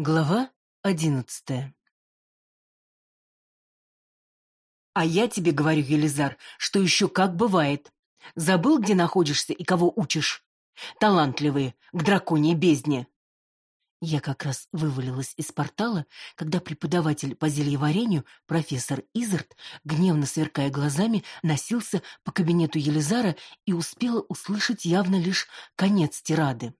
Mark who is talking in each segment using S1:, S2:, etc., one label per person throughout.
S1: Глава одиннадцатая «А я тебе говорю, Елизар, что еще как бывает. Забыл, где находишься и кого учишь? Талантливые, к драконьей бездне». Я как раз вывалилась из портала, когда преподаватель по зельеварению, профессор Изарт, гневно сверкая глазами, носился по кабинету Елизара и успела услышать явно лишь конец тирады.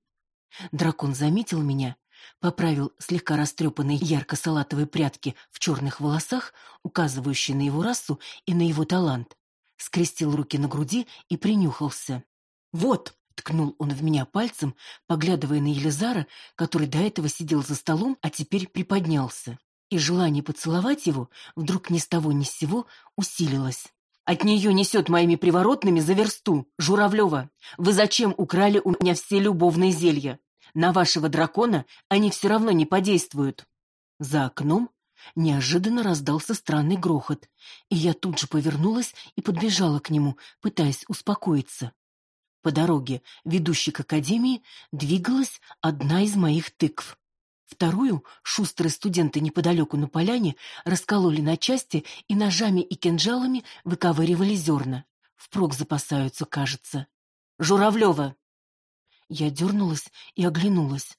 S1: Дракон заметил меня поправил слегка растрепанные ярко-салатовые прядки в черных волосах, указывающие на его расу и на его талант, скрестил руки на груди и принюхался. «Вот!» — ткнул он в меня пальцем, поглядывая на Елизара, который до этого сидел за столом, а теперь приподнялся. И желание поцеловать его вдруг ни с того ни с сего усилилось. От нее несет моими приворотными за версту. Журавлева, вы зачем украли у меня все любовные зелья? На вашего дракона они все равно не подействуют. За окном неожиданно раздался странный грохот, и я тут же повернулась и подбежала к нему, пытаясь успокоиться. По дороге, ведущей к академии, двигалась одна из моих тыкв. Вторую шустрые студенты неподалеку на поляне раскололи на части и ножами и кинжалами выковыривали зерна. Впрок запасаются, кажется. «Журавлева, я дернулась и оглянулась.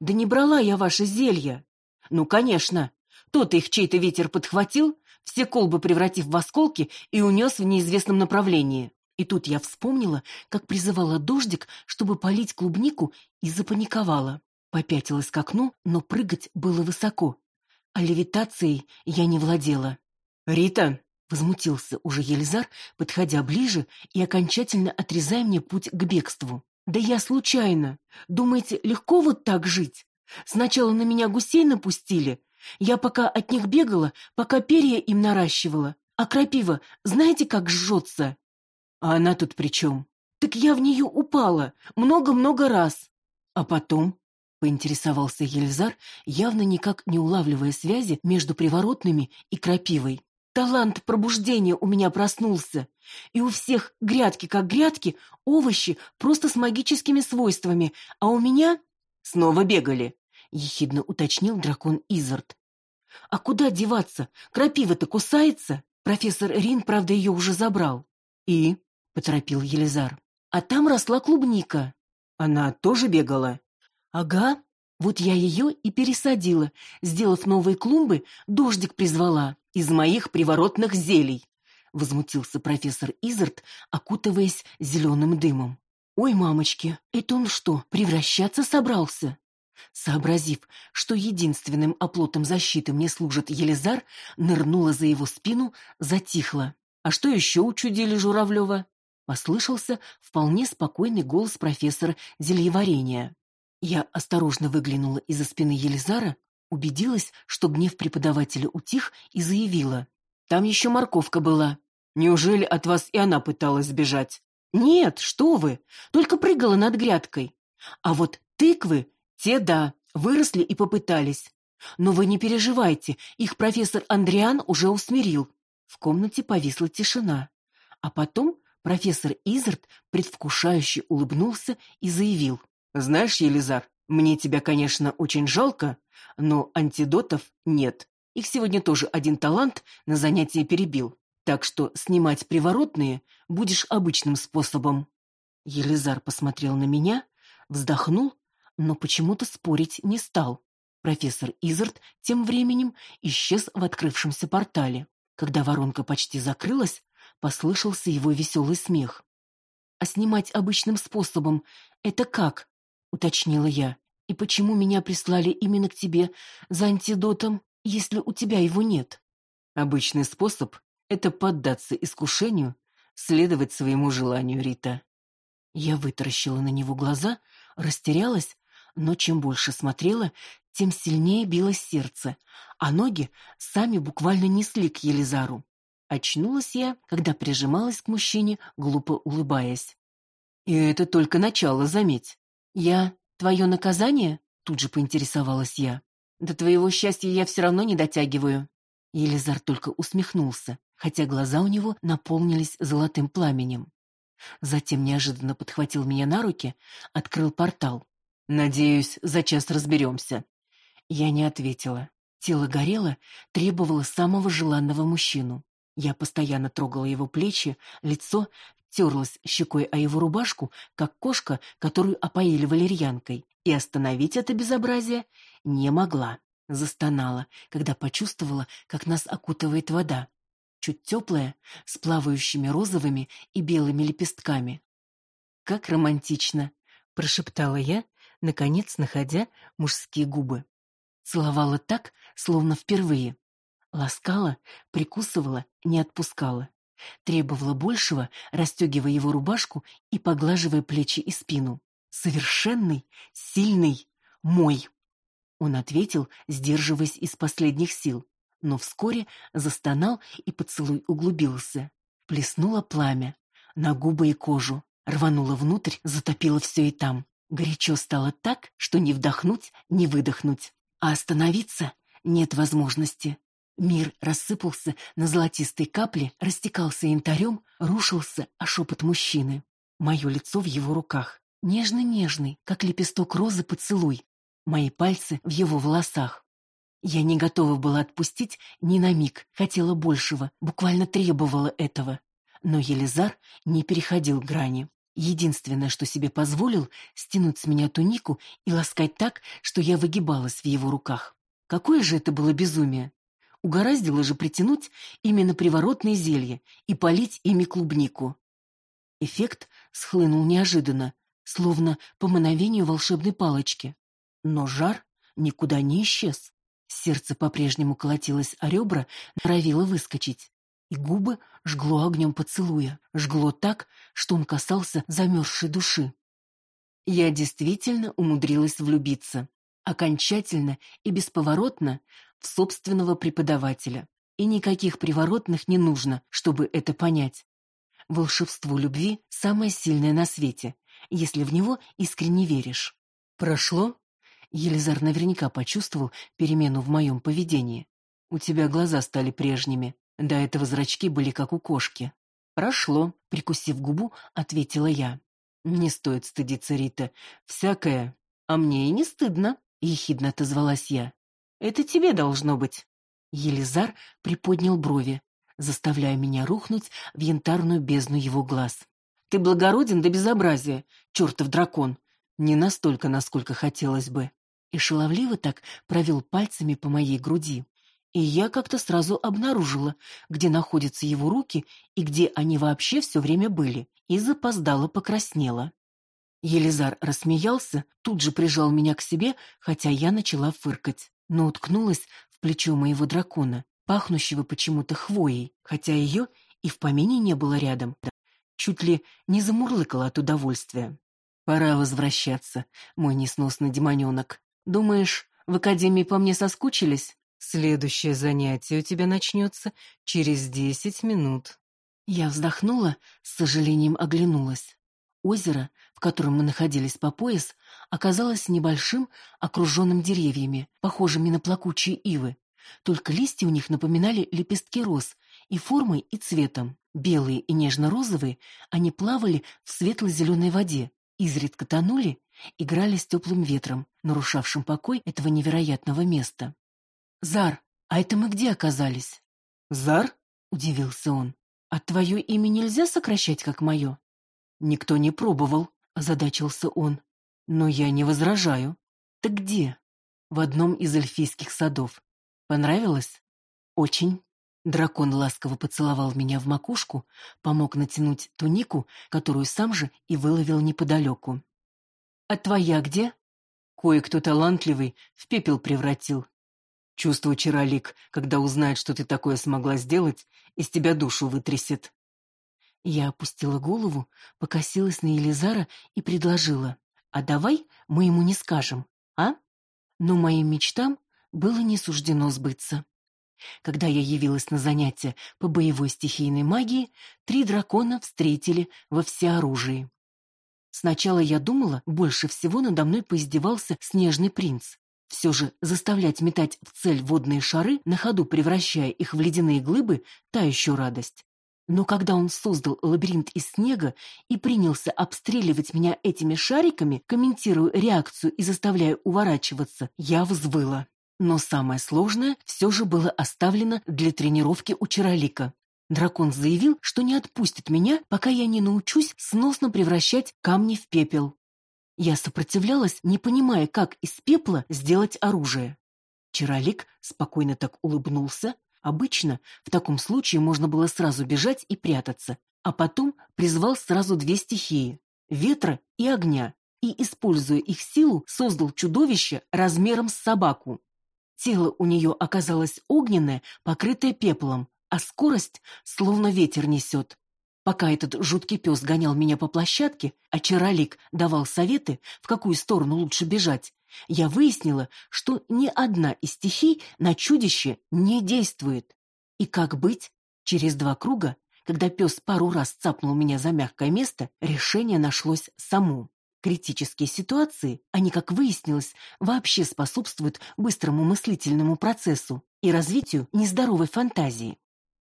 S1: «Да не брала я ваши зелья!» «Ну, конечно! Тот их чей-то ветер подхватил, все колбы превратив в осколки и унес в неизвестном направлении. И тут я вспомнила, как призывала дождик, чтобы полить клубнику, и запаниковала. Попятилась к окну, но прыгать было высоко. А левитацией я не владела. «Рита!» — возмутился уже Елизар, подходя ближе и окончательно отрезая мне путь к бегству. Да я случайно. Думаете, легко вот так жить? Сначала на меня гусей напустили. Я пока от них бегала, пока перья им наращивала. А крапива, знаете, как жжется? А она тут при чем? Так я в нее упала. Много-много раз. А потом? Поинтересовался Ельзар, явно никак не улавливая связи между приворотными и крапивой. Талант пробуждения у меня проснулся. И у всех грядки как грядки, овощи просто с магическими свойствами, а у меня... Снова бегали, — ехидно уточнил дракон Изард. А куда деваться? Крапива-то кусается. Профессор Рин, правда, ее уже забрал. И? — поторопил Елизар. А там росла клубника. Она тоже бегала? Ага. Вот я ее и пересадила. Сделав новые клумбы, дождик призвала из моих приворотных зелий!» — возмутился профессор Изард, окутываясь зеленым дымом. «Ой, мамочки, это он что, превращаться собрался?» Сообразив, что единственным оплотом защиты мне служит Елизар, нырнула за его спину, затихла. «А что еще учудили Журавлева?» Послышался вполне спокойный голос профессора зельеварения. Я осторожно выглянула из-за спины Елизара убедилась, что гнев преподавателя утих, и заявила. «Там еще морковка была. Неужели от вас и она пыталась сбежать?» «Нет, что вы, только прыгала над грядкой. А вот тыквы, те да, выросли и попытались. Но вы не переживайте, их профессор Андриан уже усмирил». В комнате повисла тишина. А потом профессор Изард предвкушающе улыбнулся и заявил. «Знаешь, Елизар, мне тебя, конечно, очень жалко, но антидотов нет. Их сегодня тоже один талант на занятие перебил. Так что снимать приворотные будешь обычным способом. Елизар посмотрел на меня, вздохнул, но почему-то спорить не стал. Профессор Изард тем временем исчез в открывшемся портале. Когда воронка почти закрылась, послышался его веселый смех. «А снимать обычным способом — это как?» — уточнила я. И почему меня прислали именно к тебе за антидотом, если у тебя его нет? Обычный способ — это поддаться искушению, следовать своему желанию, Рита. Я вытаращила на него глаза, растерялась, но чем больше смотрела, тем сильнее билось сердце, а ноги сами буквально несли к Елизару. Очнулась я, когда прижималась к мужчине, глупо улыбаясь. И это только начало, заметь. Я «Твое наказание?» — тут же поинтересовалась я. «До твоего счастья я все равно не дотягиваю». Елизар только усмехнулся, хотя глаза у него наполнились золотым пламенем. Затем неожиданно подхватил меня на руки, открыл портал. «Надеюсь, за час разберемся. Я не ответила. Тело горело, требовало самого желанного мужчину. Я постоянно трогала его плечи, лицо, терлась щекой о его рубашку, как кошка, которую опоили валерьянкой, и остановить это безобразие не могла. Застонала, когда почувствовала, как нас окутывает вода. Чуть теплая, с плавающими розовыми и белыми лепестками. «Как романтично!» — прошептала я, наконец находя мужские губы. Целовала так, словно впервые. Ласкала, прикусывала, не отпускала. Требовала большего, расстегивая его рубашку и поглаживая плечи и спину. Совершенный, сильный, мой. Он ответил, сдерживаясь из последних сил, но вскоре застонал и поцелуй углубился. Плеснуло пламя на губы и кожу, рвануло внутрь, затопило все и там. Горячо стало так, что не вдохнуть, не выдохнуть. А остановиться нет возможности. Мир рассыпался на золотистые капли, растекался янтарем, рушился о шепот мужчины. Мое лицо в его руках. Нежно-нежный, как лепесток розы поцелуй. Мои пальцы в его волосах. Я не готова была отпустить ни на миг, хотела большего, буквально требовала этого. Но Елизар не переходил грани. Единственное, что себе позволил, стянуть с меня тунику и ласкать так, что я выгибалась в его руках. Какое же это было безумие! Угораздило же притянуть именно приворотные зелья и полить ими клубнику. Эффект схлынул неожиданно, словно по мановению волшебной палочки. Но жар никуда не исчез. Сердце по-прежнему колотилось о ребра, норовило выскочить и губы жгло огнем поцелуя, жгло так, что он касался замерзшей души. Я действительно умудрилась влюбиться, окончательно и бесповоротно в собственного преподавателя. И никаких приворотных не нужно, чтобы это понять. Волшебство любви самое сильное на свете, если в него искренне веришь. Прошло? Елизар наверняка почувствовал перемену в моем поведении. У тебя глаза стали прежними. До этого зрачки были как у кошки. «Прошло», — прикусив губу, ответила я. «Не стоит стыдиться, Рита. Всякое. А мне и не стыдно», — ехидно отозвалась я. «Это тебе должно быть». Елизар приподнял брови, заставляя меня рухнуть в янтарную бездну его глаз. «Ты благороден до безобразия, чертов дракон!» Не настолько, насколько хотелось бы. И шаловливо так провел пальцами по моей груди. И я как-то сразу обнаружила, где находятся его руки и где они вообще все время были, и запоздало покраснела. Елизар рассмеялся, тут же прижал меня к себе, хотя я начала фыркать, но уткнулась в плечо моего дракона, пахнущего почему-то хвоей, хотя ее и в помине не было рядом. Чуть ли не замурлыкала от удовольствия. «Пора возвращаться, мой несносный демоненок. Думаешь, в академии по мне соскучились?» Следующее занятие у тебя начнется через десять минут. Я вздохнула, с сожалением оглянулась. Озеро, в котором мы находились по пояс, оказалось небольшим, окруженным деревьями, похожими на плакучие ивы. Только листья у них напоминали лепестки роз и формой, и цветом. Белые и нежно-розовые, они плавали в светло-зеленой воде, изредка тонули, играли с теплым ветром, нарушавшим покой этого невероятного места. «Зар, а это мы где оказались?» «Зар?» — удивился он. «А твое имя нельзя сокращать, как мое?» «Никто не пробовал», — озадачился он. «Но я не возражаю». «Так где?» «В одном из эльфийских садов. Понравилось?» «Очень». Дракон ласково поцеловал меня в макушку, помог натянуть тунику, которую сам же и выловил неподалеку. «А твоя где?» «Кое-кто талантливый в пепел превратил. Чувствую, Чаролик, когда узнает, что ты такое смогла сделать, из тебя душу вытрясет. Я опустила голову, покосилась на Елизара и предложила. «А давай мы ему не скажем, а?» Но моим мечтам было не суждено сбыться. Когда я явилась на занятия по боевой стихийной магии, три дракона встретили во всеоружии. Сначала я думала, больше всего надо мной поиздевался снежный принц. Все же заставлять метать в цель водные шары, на ходу превращая их в ледяные глыбы, та еще радость. Но когда он создал лабиринт из снега и принялся обстреливать меня этими шариками, комментируя реакцию и заставляя уворачиваться, я взвыла. Но самое сложное все же было оставлено для тренировки у Чаролика. Дракон заявил, что не отпустит меня, пока я не научусь сносно превращать камни в пепел. Я сопротивлялась, не понимая, как из пепла сделать оружие. Чаролик спокойно так улыбнулся. Обычно в таком случае можно было сразу бежать и прятаться, а потом призвал сразу две стихии — ветра и огня, и, используя их силу, создал чудовище размером с собаку. Тело у нее оказалось огненное, покрытое пеплом, а скорость словно ветер несет. Пока этот жуткий пес гонял меня по площадке, а Чаролик давал советы, в какую сторону лучше бежать, я выяснила, что ни одна из стихий на чудище не действует. И как быть? Через два круга, когда пес пару раз цапнул меня за мягкое место, решение нашлось само. Критические ситуации, они, как выяснилось, вообще способствуют быстрому мыслительному процессу и развитию нездоровой фантазии.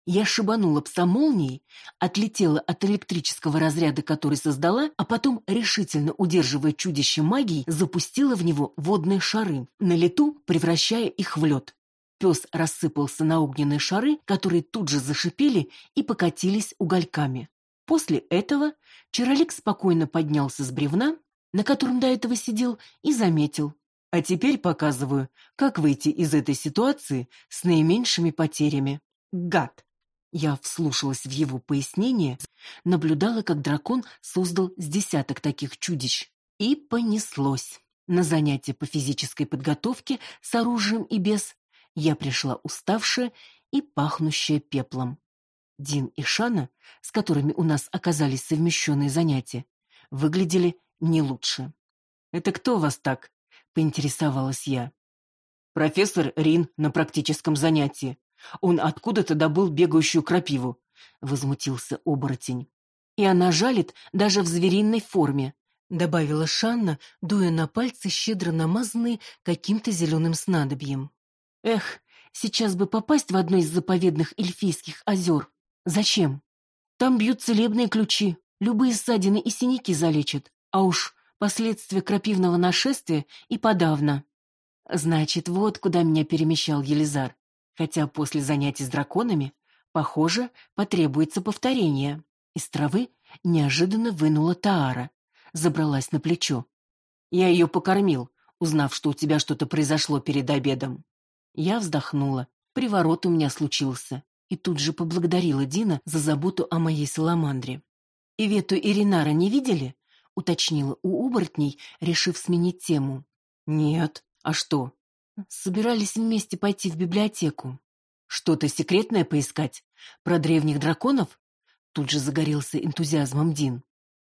S1: Я шибанула пса молнией, отлетела от электрического разряда, который создала, а потом, решительно удерживая чудище магии, запустила в него водные шары, на лету превращая их в лед. Пес рассыпался на огненные шары, которые тут же зашипели и покатились угольками. После этого Чаролик спокойно поднялся с бревна, на котором до этого сидел, и заметил. А теперь показываю, как выйти из этой ситуации с наименьшими потерями. Гад! Я вслушалась в его пояснение, наблюдала, как дракон создал с десяток таких чудищ. И понеслось. На занятие по физической подготовке с оружием и без я пришла уставшая и пахнущая пеплом. Дин и Шана, с которыми у нас оказались совмещенные занятия, выглядели не лучше. «Это кто вас так?» — поинтересовалась я. «Профессор Рин на практическом занятии. Он откуда-то добыл бегающую крапиву», — возмутился оборотень. «И она жалит даже в звериной форме», — добавила Шанна, дуя на пальцы, щедро намазанные каким-то зеленым снадобьем. «Эх, сейчас бы попасть в одно из заповедных эльфийских озер. Зачем? Там бьют целебные ключи, любые ссадины и синяки залечат, а уж последствия крапивного нашествия и подавно. Значит, вот куда меня перемещал Елизар хотя после занятий с драконами, похоже, потребуется повторение. Из травы неожиданно вынула Таара, забралась на плечо. Я ее покормил, узнав, что у тебя что-то произошло перед обедом. Я вздохнула. Приворот у меня случился. И тут же поблагодарила Дина за заботу о моей саламандре. «Ивету и Ринара не видели?» — уточнила у оборотней, решив сменить тему. «Нет. А что?» Собирались вместе пойти в библиотеку. Что-то секретное поискать? Про древних драконов? Тут же загорелся энтузиазмом Дин.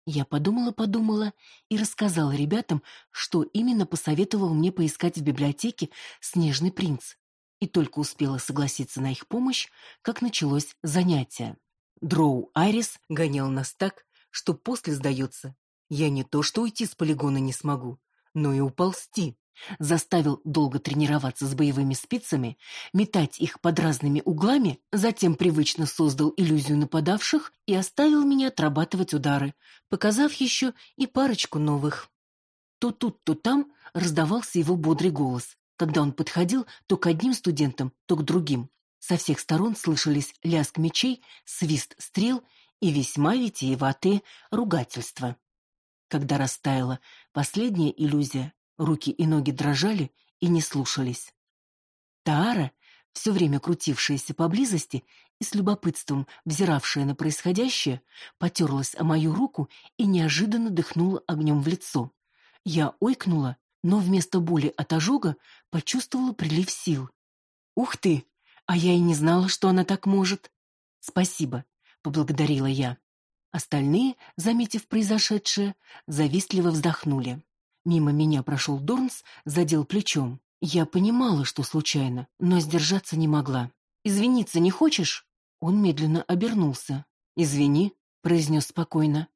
S1: Я подумала-подумала и рассказала ребятам, что именно посоветовал мне поискать в библиотеке «Снежный принц». И только успела согласиться на их помощь, как началось занятие. Дроу Айрис гонял нас так, что после сдается. Я не то что уйти с полигона не смогу, но и уползти. Заставил долго тренироваться с боевыми спицами, метать их под разными углами, затем привычно создал иллюзию нападавших и оставил меня отрабатывать удары, показав еще и парочку новых. То тут, то там раздавался его бодрый голос. Когда он подходил то к одним студентам, то к другим. Со всех сторон слышались лязг мечей, свист стрел и весьма витиеватые ругательства. Когда растаяла последняя иллюзия, Руки и ноги дрожали и не слушались. Таара, все время крутившаяся поблизости и с любопытством взиравшая на происходящее, потерлась о мою руку и неожиданно дыхнула огнем в лицо. Я ойкнула, но вместо боли от ожога почувствовала прилив сил. «Ух ты! А я и не знала, что она так может!» «Спасибо», — поблагодарила я. Остальные, заметив произошедшее, завистливо вздохнули. Мимо меня прошел Дорнс, задел плечом. Я понимала, что случайно, но сдержаться не могла. «Извиниться не хочешь?» Он медленно обернулся. «Извини», — произнес спокойно.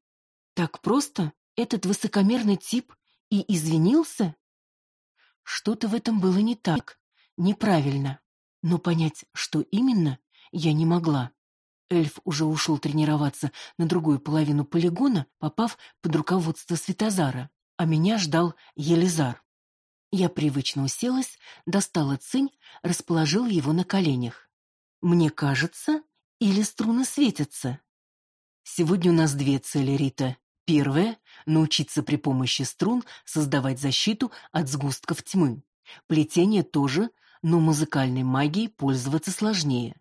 S1: «Так просто? Этот высокомерный тип и извинился?» Что-то в этом было не так, неправильно. Но понять, что именно, я не могла. Эльф уже ушел тренироваться на другую половину полигона, попав под руководство Светозара а меня ждал Елизар. Я привычно уселась, достала цинь, расположила его на коленях. Мне кажется, или струны светятся. Сегодня у нас две цели, Рита. Первая — научиться при помощи струн создавать защиту от сгустков тьмы. Плетение тоже, но музыкальной магией пользоваться сложнее.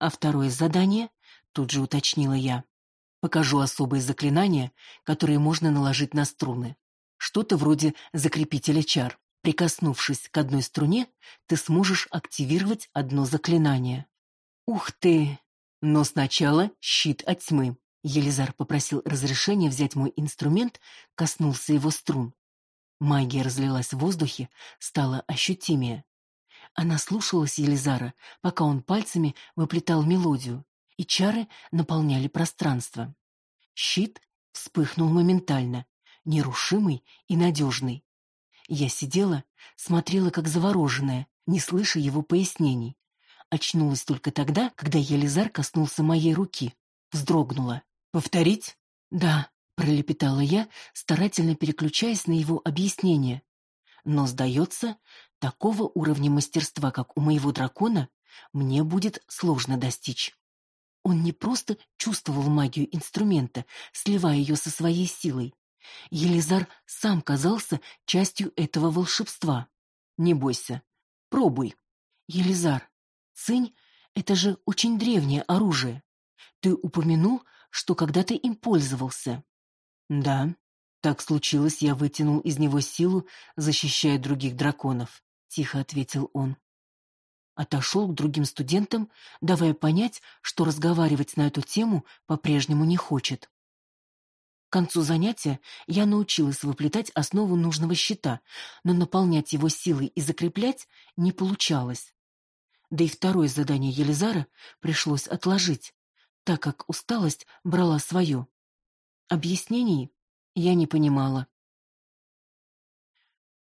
S1: А второе задание, тут же уточнила я, покажу особые заклинания, которые можно наложить на струны. Что-то вроде закрепителя чар. Прикоснувшись к одной струне, ты сможешь активировать одно заклинание. Ух ты! Но сначала щит от тьмы. Елизар попросил разрешения взять мой инструмент, коснулся его струн. Магия разлилась в воздухе, стала ощутимее. Она слушалась Елизара, пока он пальцами выплетал мелодию, и чары наполняли пространство. Щит вспыхнул моментально, нерушимый и надежный. Я сидела, смотрела как завороженная, не слыша его пояснений. Очнулась только тогда, когда Елизар коснулся моей руки. Вздрогнула. «Повторить?» «Да», — пролепетала я, старательно переключаясь на его объяснение. Но, сдается, такого уровня мастерства, как у моего дракона, мне будет сложно достичь. Он не просто чувствовал магию инструмента, сливая ее со своей силой. Елизар сам казался частью этого волшебства. Не бойся, пробуй. Елизар, цинь — это же очень древнее оружие. Ты упомянул, что когда-то им пользовался. Да, так случилось, я вытянул из него силу, защищая других драконов, тихо ответил он. Отошел к другим студентам, давая понять, что разговаривать на эту тему по-прежнему не хочет. К концу занятия я научилась выплетать основу нужного щита, но наполнять его силой и закреплять не получалось. Да и второе задание Елизара пришлось отложить так как усталость брала свое. Объяснений я не понимала.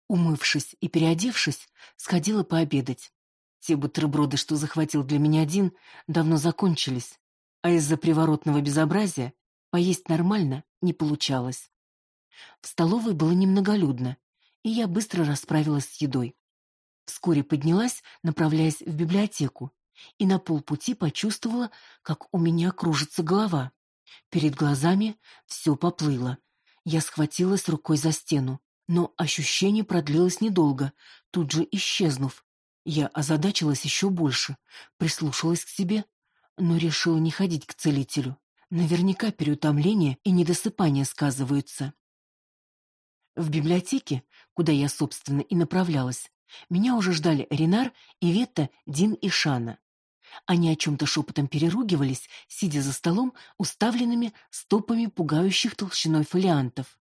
S1: Умывшись и переодевшись, сходила пообедать. Те бутерброды, что захватил для меня один, давно закончились, а из-за приворотного безобразия поесть нормально не получалось. В столовой было немноголюдно, и я быстро расправилась с едой. Вскоре поднялась, направляясь в библиотеку, и на полпути почувствовала, как у меня кружится голова. Перед глазами все поплыло. Я схватилась рукой за стену, но ощущение продлилось недолго, тут же исчезнув. Я озадачилась еще больше, прислушалась к себе, но решила не ходить к целителю. Наверняка переутомление и недосыпание сказываются. В библиотеке, куда я, собственно, и направлялась, меня уже ждали Ренар, Иветта, Дин и Шана. Они о чем-то шепотом переругивались, сидя за столом, уставленными стопами пугающих толщиной фолиантов.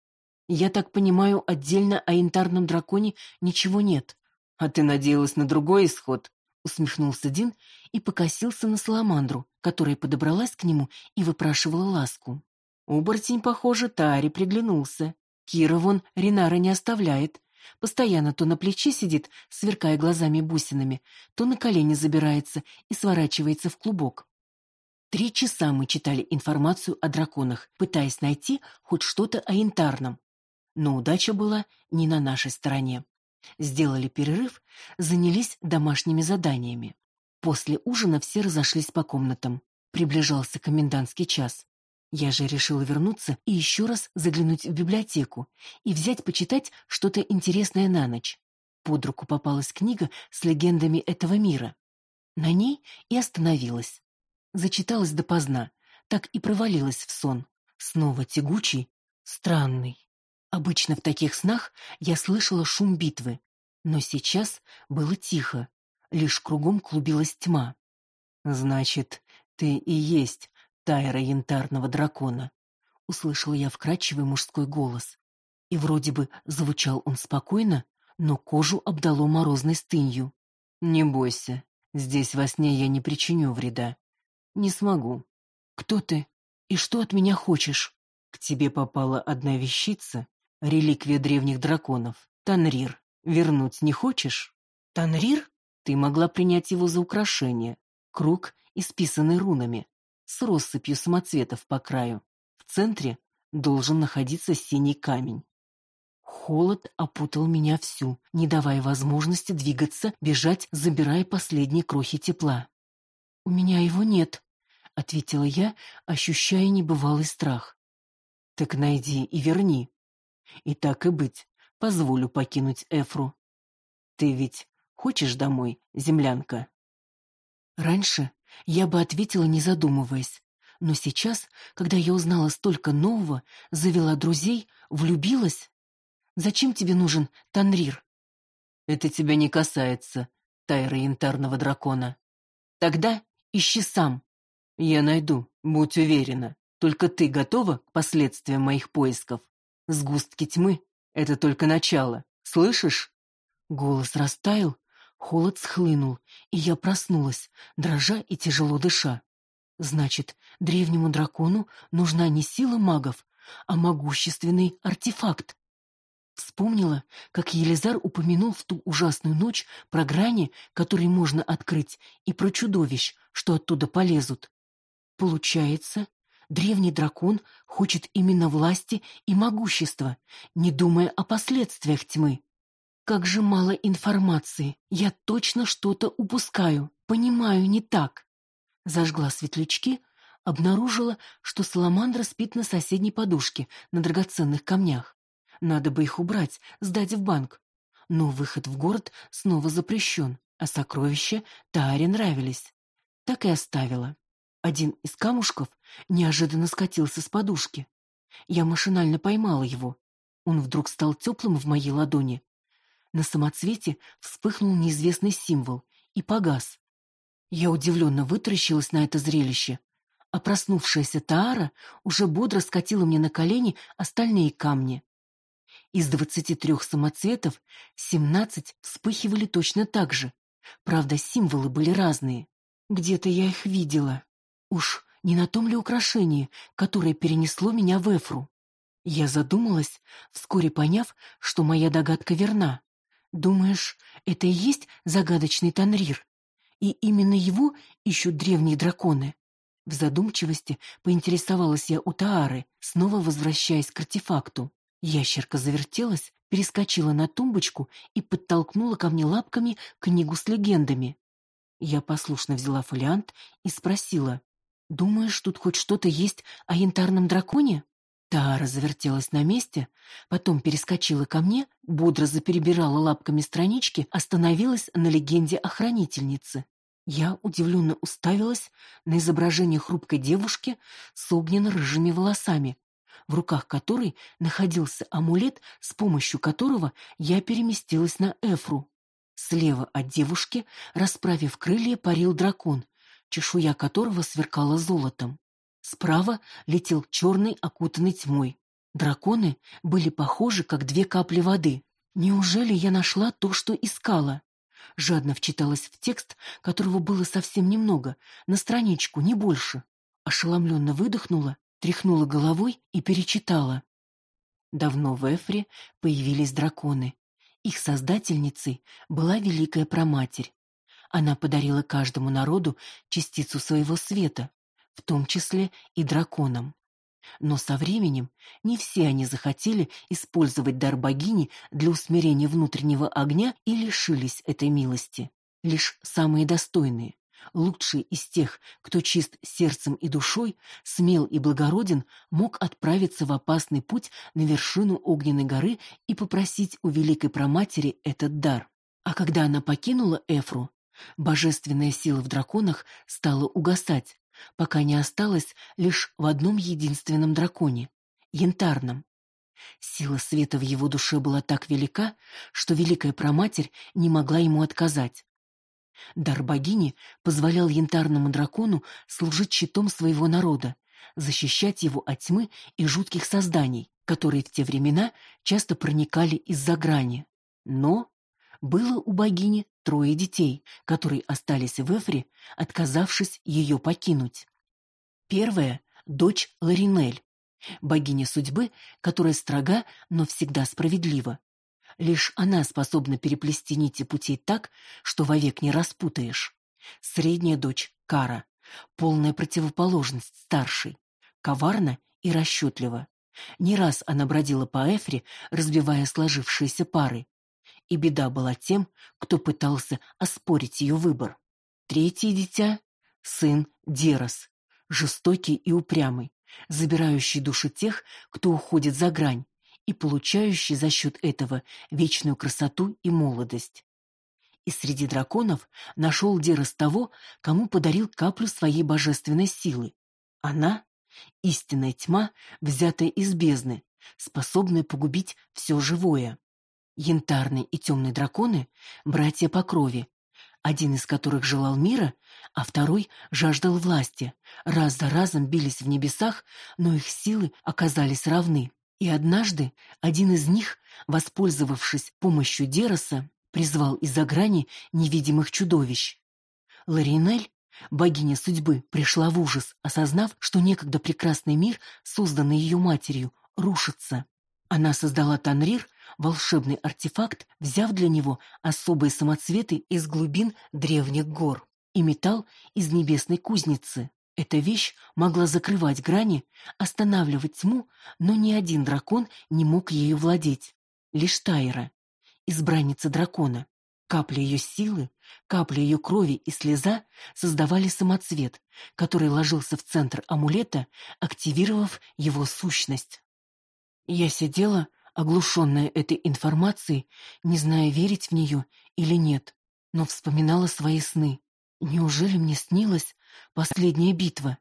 S1: «Я так понимаю, отдельно о янтарном драконе ничего нет». «А ты надеялась на другой исход?» — усмехнулся Дин и покосился на Саламандру, которая подобралась к нему и выпрашивала ласку. Оборотень, похоже, Таре приглянулся. Кира вон Ринара не оставляет, Постоянно то на плече сидит, сверкая глазами-бусинами, то на колени забирается и сворачивается в клубок. Три часа мы читали информацию о драконах, пытаясь найти хоть что-то о янтарном. Но удача была не на нашей стороне. Сделали перерыв, занялись домашними заданиями. После ужина все разошлись по комнатам. Приближался комендантский час. Я же решила вернуться и еще раз заглянуть в библиотеку и взять почитать что-то интересное на ночь. Под руку попалась книга с легендами этого мира. На ней и остановилась. Зачиталась допоздна, так и провалилась в сон. Снова тягучий, странный. Обычно в таких снах я слышала шум битвы, но сейчас было тихо, лишь кругом клубилась тьма. Значит, ты и есть Тайра янтарного дракона, услышал я вкрадчивый мужской голос. И вроде бы звучал он спокойно, но кожу обдало морозной стынью. Не бойся, здесь во сне я не причиню вреда. Не смогу. Кто ты и что от меня хочешь? К тебе попала одна вещица, реликвия древних драконов. Танрир. Вернуть не хочешь? Танрир? Ты могла принять его за украшение. Круг, исписанный рунами с россыпью самоцветов по краю. В центре должен находиться синий камень. Холод опутал меня всю, не давая возможности двигаться, бежать, забирая последние крохи тепла. «У меня его нет», — ответила я, ощущая небывалый страх. «Так найди и верни. И так и быть, позволю покинуть Эфру. Ты ведь хочешь домой, землянка?» Раньше я бы ответила, не задумываясь. Но сейчас, когда я узнала столько нового, завела друзей, влюбилась... Зачем тебе нужен Танрир? Это тебя не касается, Тайра янтарного дракона. Тогда ищи сам. Я найду, будь уверена. Только ты готова к последствиям моих поисков? Сгустки тьмы — это только начало. Слышишь? Голос растаял, холод схлынул, и я проснулась, дрожа и тяжело дыша. Значит, древнему дракону нужна не сила магов, а могущественный артефакт. Вспомнила, как Елизар упомянул в ту ужасную ночь про грани, которые можно открыть, и про чудовищ, что оттуда полезут. Получается, древний дракон хочет именно власти и могущества, не думая о последствиях тьмы. Как же мало информации, я точно что-то упускаю, понимаю не так. Зажгла светлячки, обнаружила, что саламандра спит на соседней подушке на драгоценных камнях. Надо бы их убрать, сдать в банк. Но выход в город снова запрещен, а сокровища Тааре нравились. Так и оставила. Один из камушков неожиданно скатился с подушки. Я машинально поймала его. Он вдруг стал теплым в моей ладони. На самоцвете вспыхнул неизвестный символ и погас. Я удивленно вытаращилась на это зрелище, а проснувшаяся Таара уже бодро скатила мне на колени остальные камни. Из двадцати трех самоцветов семнадцать вспыхивали точно так же. Правда, символы были разные. Где-то я их видела. Уж не на том ли украшении, которое перенесло меня в Эфру? Я задумалась, вскоре поняв, что моя догадка верна. Думаешь, это и есть загадочный Танрир? И именно его ищут древние драконы? В задумчивости поинтересовалась я у Таары, снова возвращаясь к артефакту. Ящерка завертелась, перескочила на тумбочку и подтолкнула ко мне лапками книгу с легендами. Я послушно взяла фолиант и спросила, «Думаешь, тут хоть что-то есть о янтарном драконе?» Тара завертелась на месте, потом перескочила ко мне, бодро заперебирала лапками странички, остановилась на легенде о хранительнице. Я удивленно уставилась на изображение хрупкой девушки с огненно-рыжими волосами, в руках которой находился амулет, с помощью которого я переместилась на Эфру. Слева от девушки, расправив крылья, парил дракон, чешуя которого сверкала золотом. Справа летел черный, окутанный тьмой. Драконы были похожи, как две капли воды. Неужели я нашла то, что искала? Жадно вчиталась в текст, которого было совсем немного, на страничку, не больше. Ошеломленно выдохнула тряхнула головой и перечитала. Давно в Эфре появились драконы. Их создательницей была Великая Проматерь. Она подарила каждому народу частицу своего света, в том числе и драконам. Но со временем не все они захотели использовать дар богини для усмирения внутреннего огня и лишились этой милости. Лишь самые достойные лучший из тех, кто чист сердцем и душой, смел и благороден, мог отправиться в опасный путь на вершину огненной горы и попросить у великой проматери этот дар. А когда она покинула Эфру, божественная сила в драконах стала угасать, пока не осталась лишь в одном единственном драконе — янтарном. Сила света в его душе была так велика, что великая проматерь не могла ему отказать. Дар богини позволял янтарному дракону служить щитом своего народа, защищать его от тьмы и жутких созданий, которые в те времена часто проникали из-за грани. Но было у богини трое детей, которые остались в Эфре, отказавшись ее покинуть. Первая — дочь Ларинель, богиня судьбы, которая строга, но всегда справедлива. Лишь она способна переплести нити путей так, что вовек не распутаешь. Средняя дочь — Кара, полная противоположность старшей, коварна и расчетлива. Не раз она бродила по Эфре, разбивая сложившиеся пары. И беда была тем, кто пытался оспорить ее выбор. Третье дитя — сын Дерос, жестокий и упрямый, забирающий души тех, кто уходит за грань, и получающий за счет этого вечную красоту и молодость. И среди драконов нашел Дерос того, кому подарил каплю своей божественной силы. Она — истинная тьма, взятая из бездны, способная погубить все живое. Янтарные и темные драконы — братья по крови, один из которых желал мира, а второй жаждал власти. Раз за разом бились в небесах, но их силы оказались равны. И однажды один из них, воспользовавшись помощью Дероса, призвал из-за грани невидимых чудовищ. Ларинель, богиня судьбы, пришла в ужас, осознав, что некогда прекрасный мир, созданный ее матерью, рушится. Она создала Танрир, волшебный артефакт, взяв для него особые самоцветы из глубин древних гор и металл из небесной кузницы. Эта вещь могла закрывать грани, останавливать тьму, но ни один дракон не мог ею владеть. Лишь Тайра, избранница дракона. Капля ее силы, капля ее крови и слеза создавали самоцвет, который ложился в центр амулета, активировав его сущность. Я сидела, оглушенная этой информацией, не зная, верить в нее или нет, но вспоминала свои сны. Неужели мне снилась последняя битва?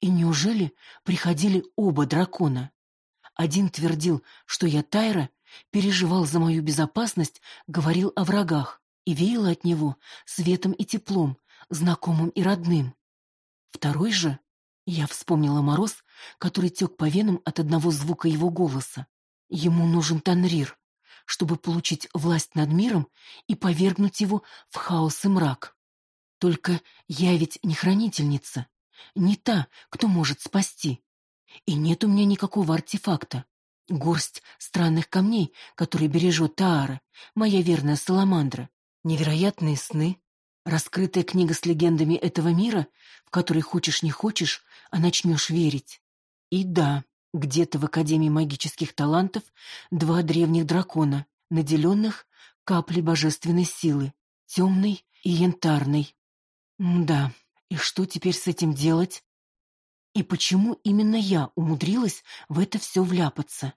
S1: И неужели приходили оба дракона? Один твердил, что я Тайра, переживал за мою безопасность, говорил о врагах и веяло от него светом и теплом, знакомым и родным. Второй же я вспомнила мороз, который тек по венам от одного звука его голоса. Ему нужен Танрир, чтобы получить власть над миром и повергнуть его в хаос и мрак. Только я ведь не хранительница, не та, кто может спасти. И нет у меня никакого артефакта. Горсть странных камней, которые бережет Таара, моя верная Саламандра. Невероятные сны, раскрытая книга с легендами этого мира, в который хочешь не хочешь, а начнешь верить. И да, где-то в Академии магических талантов два древних дракона, наделенных каплей божественной силы, темной и янтарной. Да, и что теперь с этим делать? И почему именно я умудрилась в это все вляпаться?